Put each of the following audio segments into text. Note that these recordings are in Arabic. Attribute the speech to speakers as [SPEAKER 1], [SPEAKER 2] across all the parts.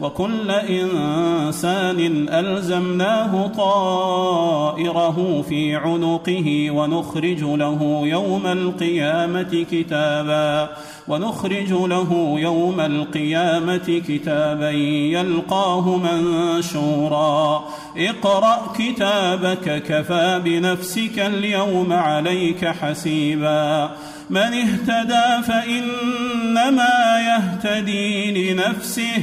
[SPEAKER 1] وكل إنسان ألزمناه طائره في عنقه ونخرج له يوم القيامة كتابا ونخرج له يوم القيامة كتابا يلقاه منشورا. اقرأ كتابك كفى بنفسك اليوم عليك حسيبا. من اهتدى فإنما يهتدي لنفسه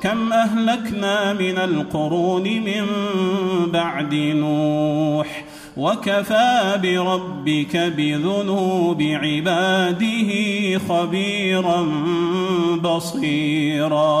[SPEAKER 1] وكم أهلكنا من القرون من بعد نوح وكفى بربك بذنوب عباده خبيرا بصيرا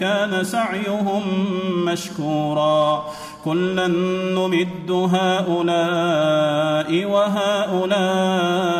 [SPEAKER 1] كان سعيهم مشكورا. كلا نمد هؤلاء وهؤلاء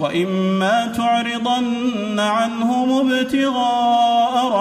[SPEAKER 1] وإما تعرضن عنهم ابتغاء